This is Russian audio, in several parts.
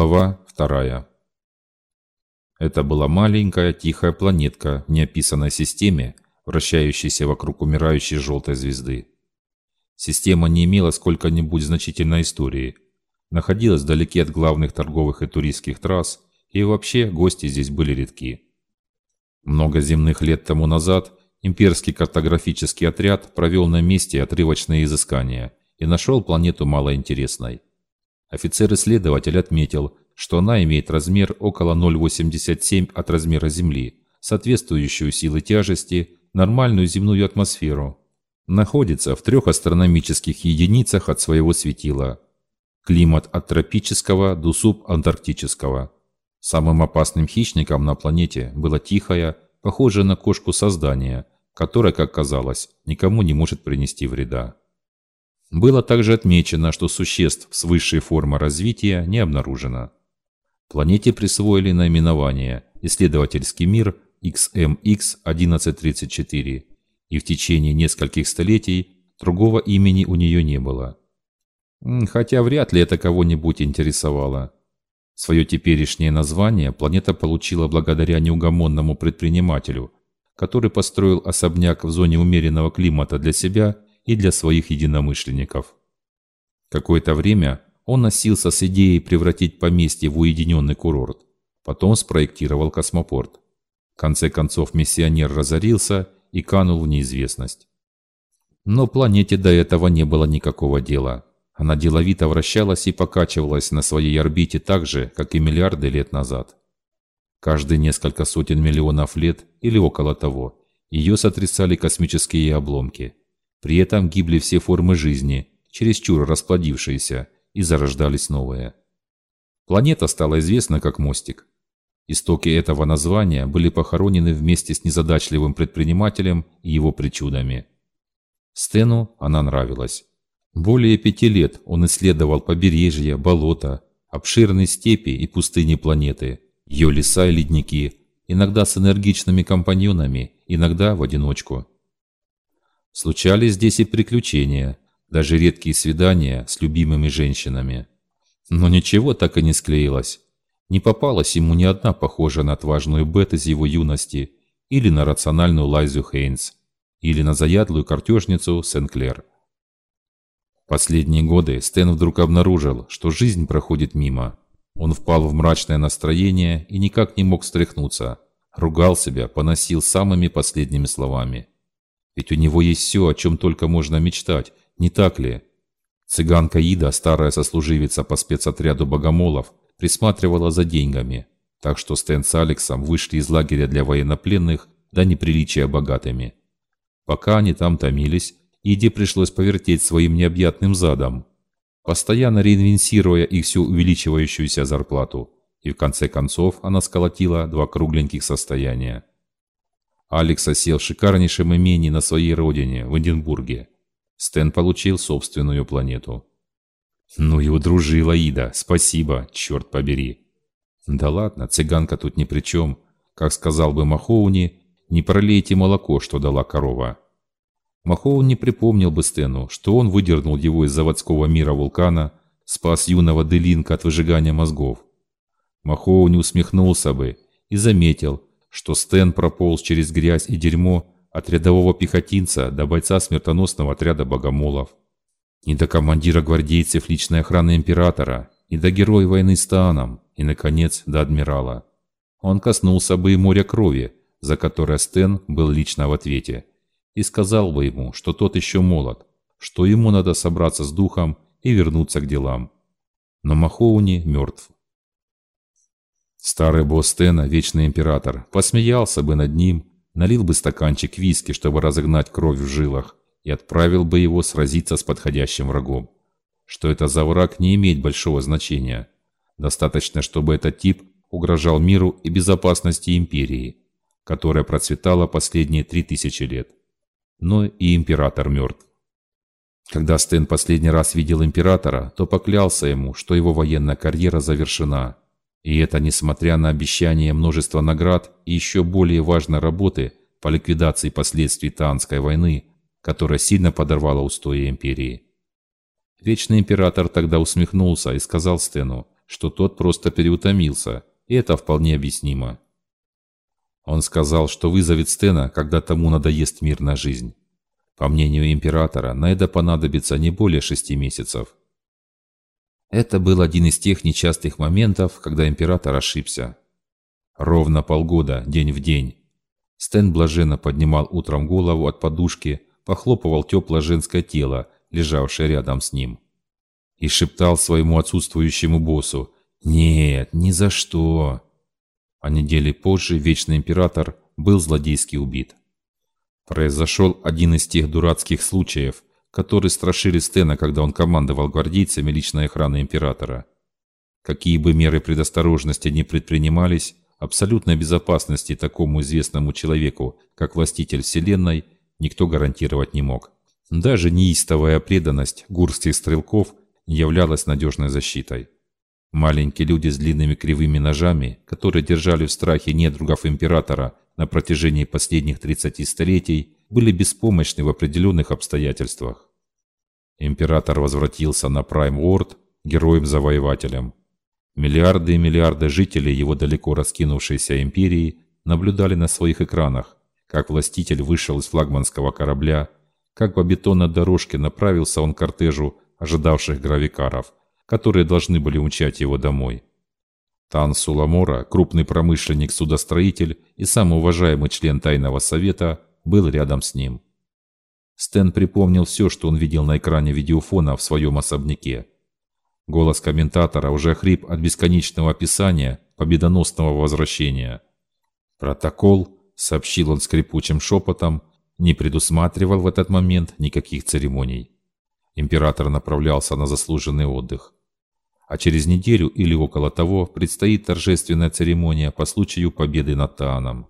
Глава вторая. Это была маленькая тихая планетка в неописанной системе, вращающейся вокруг умирающей желтой звезды. Система не имела сколько-нибудь значительной истории, находилась вдалеке от главных торговых и туристских трасс, и вообще гости здесь были редки. Много земных лет тому назад имперский картографический отряд провел на месте отрывочные изыскания и нашел планету малоинтересной. Офицер-исследователь отметил, что она имеет размер около 0,87 от размера Земли, соответствующую силы тяжести, нормальную земную атмосферу. Находится в трех астрономических единицах от своего светила. Климат от тропического до субантарктического. Самым опасным хищником на планете было тихое, похожее на кошку создание, которое, как казалось, никому не может принести вреда. Было также отмечено, что существ с высшей формой развития не обнаружено. Планете присвоили наименование «Исследовательский мир XMX-1134», и в течение нескольких столетий другого имени у нее не было. Хотя вряд ли это кого-нибудь интересовало. Свое теперешнее название планета получила благодаря неугомонному предпринимателю, который построил особняк в зоне умеренного климата для себя и для своих единомышленников. Какое-то время он носился с идеей превратить поместье в уединенный курорт, потом спроектировал космопорт. В конце концов миссионер разорился и канул в неизвестность. Но планете до этого не было никакого дела. Она деловито вращалась и покачивалась на своей орбите так же, как и миллиарды лет назад. Каждые несколько сотен миллионов лет или около того ее сотрясали космические обломки. При этом гибли все формы жизни, чересчур расплодившиеся, и зарождались новые. Планета стала известна как мостик. Истоки этого названия были похоронены вместе с незадачливым предпринимателем и его причудами. Стену она нравилась. Более пяти лет он исследовал побережья, болота, обширные степи и пустыни планеты, ее леса и ледники, иногда с энергичными компаньонами, иногда в одиночку. Случались здесь и приключения, даже редкие свидания с любимыми женщинами. Но ничего так и не склеилось. Не попалась ему ни одна похожая на отважную Бет из его юности, или на рациональную Лайзу Хейнс, или на заядлую картежницу Сен-Клер. Последние годы Стэн вдруг обнаружил, что жизнь проходит мимо. Он впал в мрачное настроение и никак не мог встряхнуться. Ругал себя, поносил самыми последними словами. Ведь у него есть все, о чем только можно мечтать, не так ли? Цыганка Ида, старая сослуживица по спецотряду богомолов, присматривала за деньгами, так что Стэн с Алексом вышли из лагеря для военнопленных до неприличия богатыми. Пока они там томились, Иде пришлось повертеть своим необъятным задом, постоянно реинвенсируя их всю увеличивающуюся зарплату, и в конце концов она сколотила два кругленьких состояния. Алекс осел в шикарнейшем имении на своей родине, в Эдинбурге. Стэн получил собственную планету. Ну и удружила Ида, спасибо, черт побери. Да ладно, цыганка тут ни при чем. Как сказал бы Махоуни, не пролейте молоко, что дала корова. Махоун не припомнил бы Стэну, что он выдернул его из заводского мира вулкана, спас юного Делинка от выжигания мозгов. Махоун не усмехнулся бы и заметил, что Стэн прополз через грязь и дерьмо от рядового пехотинца до бойца смертоносного отряда богомолов. И до командира гвардейцев личной охраны императора, и до героя войны с Тааном, и, наконец, до адмирала. Он коснулся бы и моря крови, за которое Стэн был лично в ответе – и сказал бы ему, что тот еще молод, что ему надо собраться с духом и вернуться к делам. Но Махоуни мертв. Старый босс Стена, вечный император, посмеялся бы над ним, налил бы стаканчик виски, чтобы разогнать кровь в жилах, и отправил бы его сразиться с подходящим врагом. Что это за враг, не имеет большого значения. Достаточно, чтобы этот тип угрожал миру и безопасности империи, которая процветала последние три тысячи лет но и император мертв. Когда Стэн последний раз видел императора, то поклялся ему, что его военная карьера завершена. И это несмотря на обещание множества наград и еще более важной работы по ликвидации последствий Таанской войны, которая сильно подорвала устои империи. Вечный император тогда усмехнулся и сказал Стэну, что тот просто переутомился, и это вполне объяснимо. Он сказал, что вызовет Стена, когда тому надоест мирная жизнь. По мнению императора, на это понадобится не более шести месяцев. Это был один из тех нечастых моментов, когда император ошибся. Ровно полгода, день в день. Стэн блаженно поднимал утром голову от подушки, похлопывал теплое женское тело, лежавшее рядом с ним. И шептал своему отсутствующему боссу «Нет, ни за что!» А недели позже Вечный Император был злодейски убит. Произошел один из тех дурацких случаев, которые страшили Стена, когда он командовал гвардейцами личной охраны императора. Какие бы меры предосторожности ни предпринимались, абсолютной безопасности такому известному человеку, как властитель Вселенной, никто гарантировать не мог. Даже неистовая преданность гурских стрелков являлась надежной защитой. Маленькие люди с длинными кривыми ножами, которые держали в страхе недругов императора на протяжении последних 30 столетий, были беспомощны в определенных обстоятельствах. Император возвратился на Прайм-Уорд героем-завоевателем. Миллиарды и миллиарды жителей его далеко раскинувшейся империи наблюдали на своих экранах, как властитель вышел из флагманского корабля, как по бетонной дорожке направился он к кортежу ожидавших гравикаров, которые должны были умчать его домой. Тан Суламора, крупный промышленник-судостроитель и самый уважаемый член Тайного Совета, был рядом с ним. Стэн припомнил все, что он видел на экране видеофона в своем особняке. Голос комментатора уже хрип от бесконечного описания победоносного возвращения. «Протокол», — сообщил он скрипучим шепотом, не предусматривал в этот момент никаких церемоний. Император направлялся на заслуженный отдых. А через неделю или около того предстоит торжественная церемония по случаю победы над Тааном.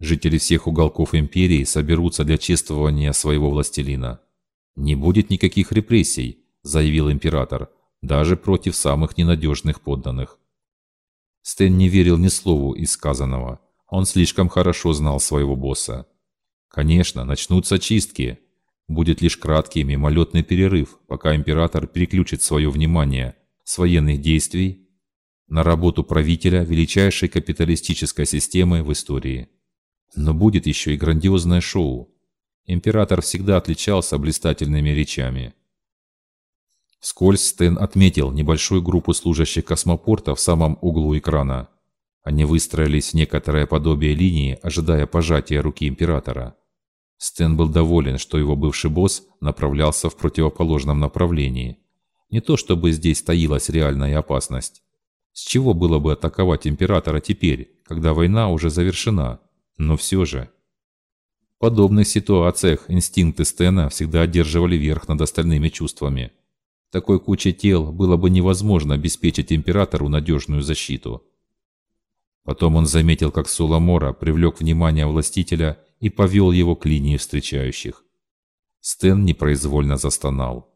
Жители всех уголков империи соберутся для чествования своего властелина. «Не будет никаких репрессий», – заявил император, – «даже против самых ненадежных подданных». Стэн не верил ни слову из сказанного. Он слишком хорошо знал своего босса. Конечно, начнутся чистки. Будет лишь краткий мимолетный перерыв, пока император переключит свое внимание с военных действий на работу правителя величайшей капиталистической системы в истории. Но будет еще и грандиозное шоу. Император всегда отличался блистательными речами. Вскользь Стэн отметил небольшую группу служащих космопорта в самом углу экрана. Они выстроились в некоторое подобие линии, ожидая пожатия руки императора. Стэн был доволен, что его бывший босс направлялся в противоположном направлении. Не то чтобы здесь таилась реальная опасность. С чего было бы атаковать императора теперь, когда война уже завершена? Но все же... В подобных ситуациях инстинкты Стена всегда одерживали верх над остальными чувствами. Такой кучей тел было бы невозможно обеспечить императору надежную защиту. Потом он заметил, как Суламора привлек внимание властителя и повел его к линии встречающих. Стэн непроизвольно застонал.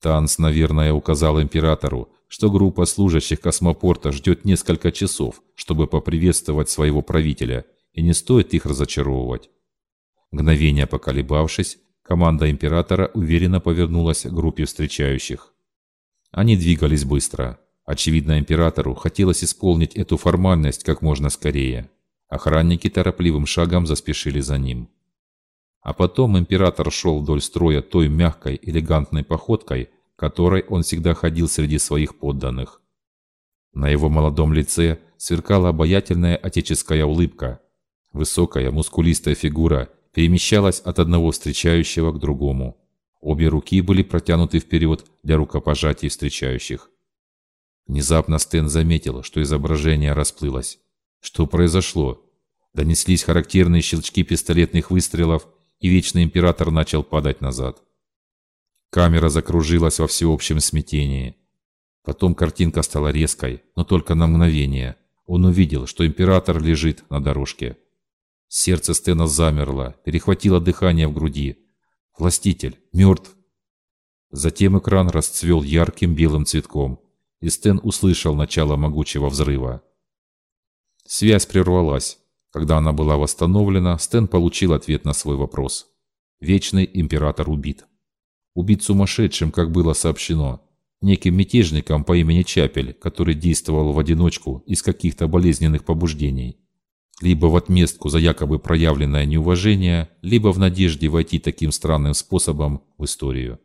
Танс, наверное, указал императору, что группа служащих космопорта ждет несколько часов, чтобы поприветствовать своего правителя, и не стоит их разочаровывать. Мгновение поколебавшись, команда императора уверенно повернулась к группе встречающих. Они двигались быстро. Очевидно, императору хотелось исполнить эту формальность как можно скорее. Охранники торопливым шагом заспешили за ним. А потом император шел вдоль строя той мягкой, элегантной походкой, которой он всегда ходил среди своих подданных. На его молодом лице сверкала обаятельная отеческая улыбка. Высокая, мускулистая фигура перемещалась от одного встречающего к другому. Обе руки были протянуты вперед для рукопожатий встречающих. Внезапно Стэн заметил, что изображение расплылось. Что произошло? Донеслись характерные щелчки пистолетных выстрелов, и Вечный Император начал падать назад. Камера закружилась во всеобщем смятении. Потом картинка стала резкой, но только на мгновение. Он увидел, что Император лежит на дорожке. Сердце Стена замерло, перехватило дыхание в груди. Властитель, мертв. Затем экран расцвел ярким белым цветком, и Стэн услышал начало могучего взрыва. Связь прервалась. Когда она была восстановлена, Стэн получил ответ на свой вопрос. Вечный император убит. Убит сумасшедшим, как было сообщено. неким мятежником по имени Чапель, который действовал в одиночку из каких-то болезненных побуждений. Либо в отместку за якобы проявленное неуважение, либо в надежде войти таким странным способом в историю.